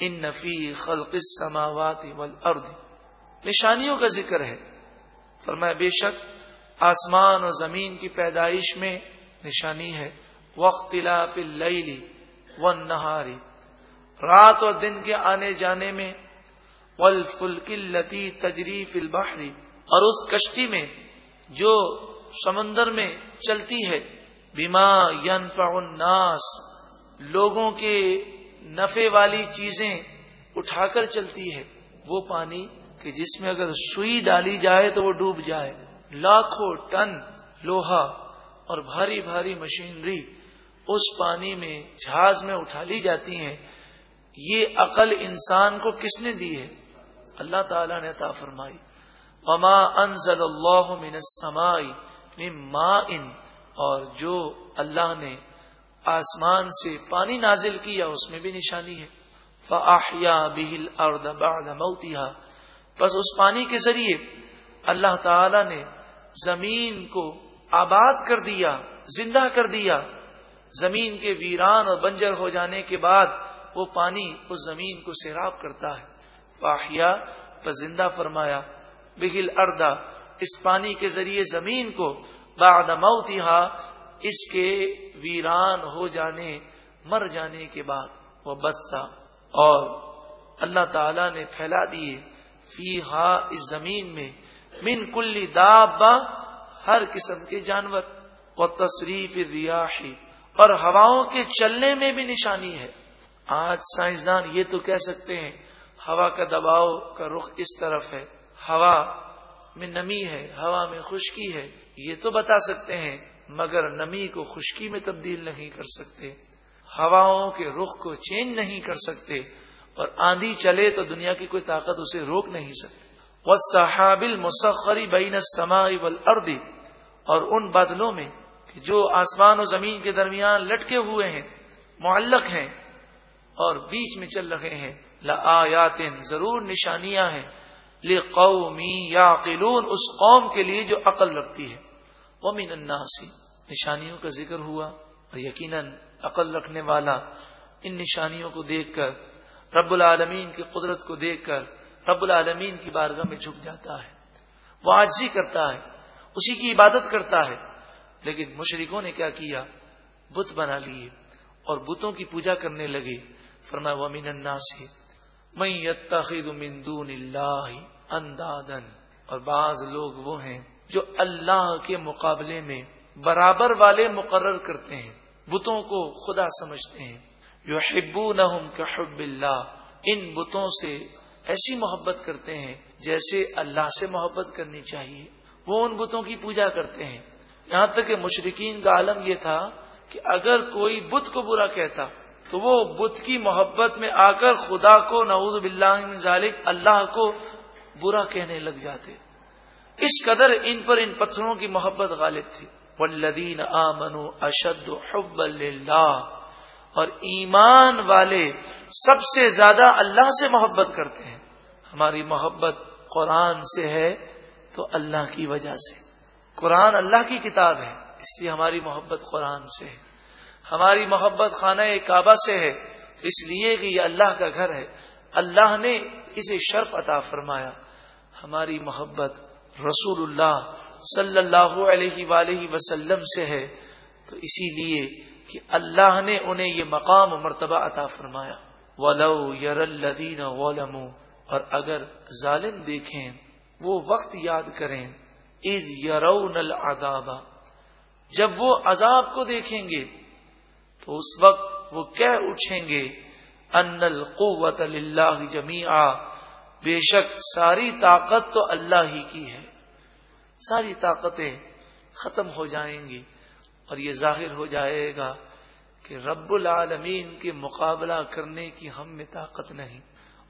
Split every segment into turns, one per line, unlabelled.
ان نفی خلق السماوات والارض۔ نشانیوں کا ذکر ہے۔ فرمایا، بے شک آسمان اور زمین کی پیدائش میں نشانی ہے۔ وقت اللیلی والنہاری رات اور دن کے آنے جانے میں۔ والفلک التي تجری فی البحر۔ اور اس کشتی میں جو سمندر میں چلتی ہے۔ بیما ينفع الناس۔ لوگوں کے نفے والی چیزیں اٹھا کر چلتی ہے، وہ پانی کہ جس میں اگر سوئی ڈالی جائے تو وہ ڈوب جائے۔ لاکھوں ٹن لوہا اور بھاری بھاری مشینری اس پانی میں، جہاز میں اٹھا لی جاتی ہیں۔ یہ عقل انسان کو کس نے دی ہے؟ اللہ تعالی نے عطا فرمائی۔ وما انزل اللہ من السماء من ماء اور جو اللہ نے آسمان سے پانی نازل کیا، اس میں بھی نشانی ہے۔ فاحیا بہل ارد بعد موتها۔ بس اس پانی کے ذریعے اللہ تعالی نے زمین کو آباد کر دیا، زندہ کر دیا۔ زمین کے ویران اور بنجر ہو جانے کے بعد وہ پانی اس زمین کو سیراب کرتا ہے۔ فاحیا بس زندہ فرمایا بگل اردا اس پانی کے ذریعے زمین کو بعد موتها اس کے ویران ہو جانے، مر جانے کے بعد وہ بسا اور اللہ تعالی نے پھیلا دیے فی ہا اس زمین میں، من کلی دابا ہر قسم کے جانور و تصریف ریاحی، اور ہواؤں کے چلنے میں بھی نشانی ہے۔ آج سائنسدان یہ تو کہہ سکتے ہیں، ہوا کا دباؤ کا رخ اس طرف ہے، ہوا میں نمی ہے، ہوا میں خشکی ہے، یہ تو بتا سکتے ہیں۔ مگر نمی کو خشکی میں تبدیل نہیں کر سکتے، ہواؤں کے رخ کو چینج نہیں کر سکتے اور آندھی چلے تو دنیا کی کوئی طاقت اسے روک نہیں سکتی۔ وہ صحابل مسخری بین سماعی اردی اور ان بادلوں میں کہ جو آسمان و زمین کے درمیان لٹکے ہوئے ہیں، معلق ہیں اور بیچ میں چل رہے ہیں۔ لآیاتن ضرور نشانیاں ہیں۔ قومی یا اس قوم کے لیے جو عقل رکھتی ہے۔ وہ مین الناسی نشانیوں کا ذکر ہوا اور یقیناً عقل رکھنے والا ان نشانیوں کو دیکھ کر، رب العالمین کی قدرت کو دیکھ کر، رب العالمین کی بارگاہ میں جھک جاتا ہے، وہ آجزی کرتا ہے، اسی کی عبادت کرتا ہے۔ لیکن مشرکوں نے کیا کیا؟ بت بنا لیے اور بتوں کی پوجا کرنے لگے۔ فرمایا وہ مین الناسی میں دون اللہ اندادن اور بعض لوگ وہ ہیں جو اللہ کے مقابلے میں برابر والے مقرر کرتے ہیں، بتوں کو خدا سمجھتے ہیں۔ جو حبو نہ حب اللہ، ان بتوں سے ایسی محبت کرتے ہیں جیسے اللہ سے محبت کرنی چاہیے۔ وہ ان بتوں کی پوجا کرتے ہیں۔ یہاں تک کہ مشرقین کا عالم یہ تھا کہ اگر کوئی بت کو برا کہتا، تو وہ بت کی محبت میں آ کر خدا کو نعوذ باللہ ذالک اللہ کو برا کہنے لگ جاتے۔ اس قدر ان پر ان پتھروں کی محبت غالب تھی۔ والذین آمنوا اشد حب اللہ اور ایمان والے سب سے زیادہ اللہ سے محبت کرتے ہیں۔ ہماری محبت قرآن سے ہے تو اللہ کی وجہ سے۔ قرآن اللہ کی کتاب ہے، اس لیے ہماری محبت قرآن سے ہے۔ ہماری محبت خانہ کعبہ سے ہے، اس لیے کہ یہ اللہ کا گھر ہے۔ اللہ نے اسے شرف عطا فرمایا۔ ہماری محبت رسول اللہ صلی اللہ علیہ وآلہ وسلم سے ہے، تو اسی لیے کہ اللہ نے انہیں یہ مقام و مرتبہ عطا فرمایا۔ ولو یر الدین اور اگر ظالم دیکھیں، وہ وقت یاد کریں از یرون العذاب۔ جب وہ عذاب کو دیکھیں گے، تو اس وقت وہ کہہ اٹھیں گے ان القوت للہ جمیعا بے شک ساری طاقت تو اللہ ہی کی ہے۔ ساری طاقتیں ختم ہو جائیں گی اور یہ ظاہر ہو جائے گا کہ رب العالمین کے مقابلہ کرنے کی ہم میں طاقت نہیں۔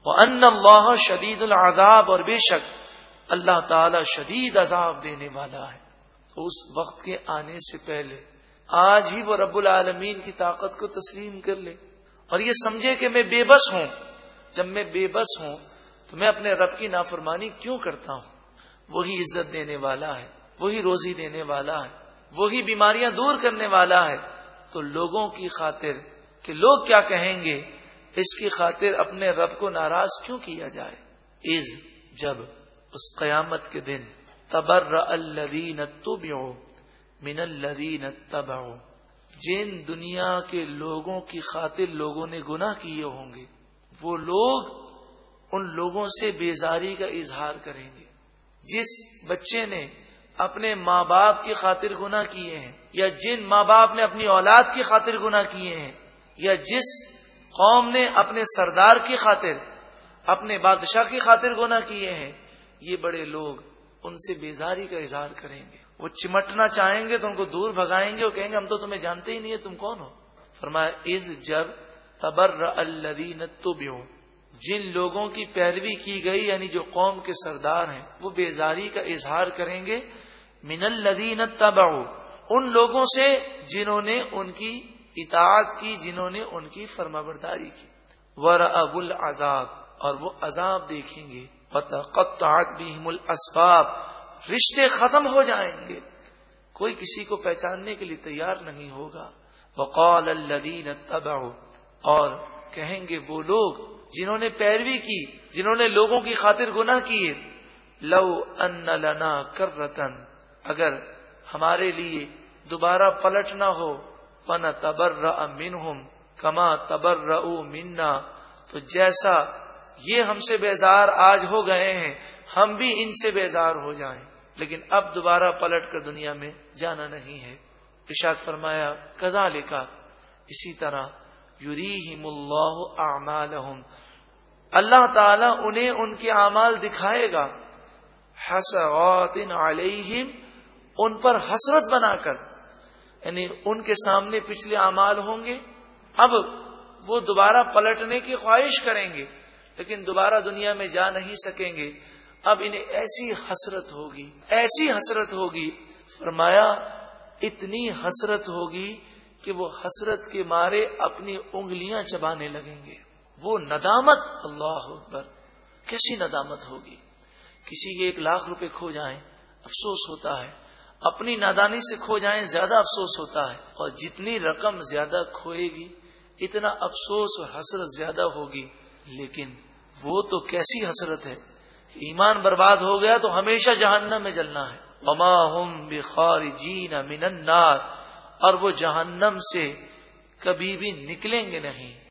وہ ان اللہ شدید العذاب اور بے شک اللہ تعالی شدید عذاب دینے والا ہے۔ تو اس وقت کے آنے سے پہلے آج ہی وہ رب العالمین کی طاقت کو تسلیم کر لے۔ اور یہ سمجھے کہ میں بے بس ہوں۔ جب میں بے بس ہوں تو میں اپنے رب کی نافرمانی کیوں کرتا ہوں؟ وہی عزت دینے والا ہے، وہی روزی دینے والا ہے، وہی بیماریاں دور کرنے والا ہے۔ تو لوگوں کی خاطر کہ لوگ کیا کہیں گے؟ اس کی خاطر اپنے رب کو ناراض کیوں کیا جائے؟ از جب اس قیامت کے دن تبر الدین من الدین تبا جن دنیا کے لوگوں کی خاطر لوگوں نے گناہ کیے ہوں گے، وہ لوگ ان لوگوں سے بیزاری کا اظہار کریں گے۔ جس بچے نے اپنے ماں باپ کی خاطر گناہ کیے ہیں، یا جن ماں باپ نے اپنی اولاد کی خاطر گناہ کیے ہیں، یا جس قوم نے اپنے سردار کی خاطر، اپنے بادشاہ کی خاطر گناہ کیے ہیں، یہ بڑے لوگ ان سے بیزاری کا اظہار کریں گے۔ وہ چمٹنا چاہیں گے تو ان کو دور بھگائیں گے اور کہیں گے، ہم تو تمہیں جانتے ہی نہیں ہے تم کون ہو؟ فرمایا از جب تبر الدین تو جن لوگوں کی پیروی کی گئی یعنی جو قوم کے سردار ہیں، وہ بیزاری کا اظہار کریں گے۔ من الدین تبا ان لوگوں سے جنہوں نے ان کی اطاعت کی، جنہوں نے ان کی فرما برداری کی۔ ور اب العذاب، اور وہ عذاب دیکھیں گے۔ بہم الاسباب رشتے ختم ہو جائیں گے۔ کوئی کسی کو پہچاننے کے لیے تیار نہیں ہوگا۔ وقال الذین تبعوا اور کہیں گے وہ لوگ جنہوں نے پیروی کی، جنہوں نے لوگوں کی خاطر گناہ کیے، لو ان لنا کر اگر ہمارے لیے دوبارہ پلٹ نہ ہو فن تبر منہم کما تبر منا، تو جیسا یہ ہم سے بیزار آج ہو گئے ہیں، ہم بھی ان سے بیزار ہو جائیں۔ لیکن اب دوبارہ پلٹ کر دنیا میں جانا نہیں ہے۔ اشاد فرمایا کزا لکھا اسی طرح یوری اعمالہم اللہ تعالی انہیں ان کے اعمال دکھائے گا۔ حسرات علیہم ان پر حسرت بنا کر۔ یعنی ان کے سامنے پچھلے اعمال ہوں گے۔ اب وہ دوبارہ پلٹنے کی خواہش کریں گے، لیکن دوبارہ دنیا میں جا نہیں سکیں گے۔ اب انہیں ایسی حسرت ہوگی، ایسی حسرت ہوگی۔ فرمایا، اتنی حسرت ہوگی کہ وہ حسرت کے مارے اپنی انگلیاں چبانے لگیں گے۔ وہ ندامت، اللہ اکبر۔ کیسی ندامت ہوگی؟ کسی کے ایک لاکھ روپے کھو جائیں، افسوس ہوتا ہے۔ اپنی نادانی سے کھو جائیں، زیادہ افسوس ہوتا ہے۔ اور جتنی رقم زیادہ کھوئے گی، اتنا افسوس اور حسرت زیادہ ہوگی۔ لیکن وہ تو کیسی حسرت ہے ایمان برباد ہو گیا تو ہمیشہ جہنم میں جلنا ہے۔ وما ہم بخار جین من النار اور وہ جہنم سے کبھی بھی نکلیں گے نہیں۔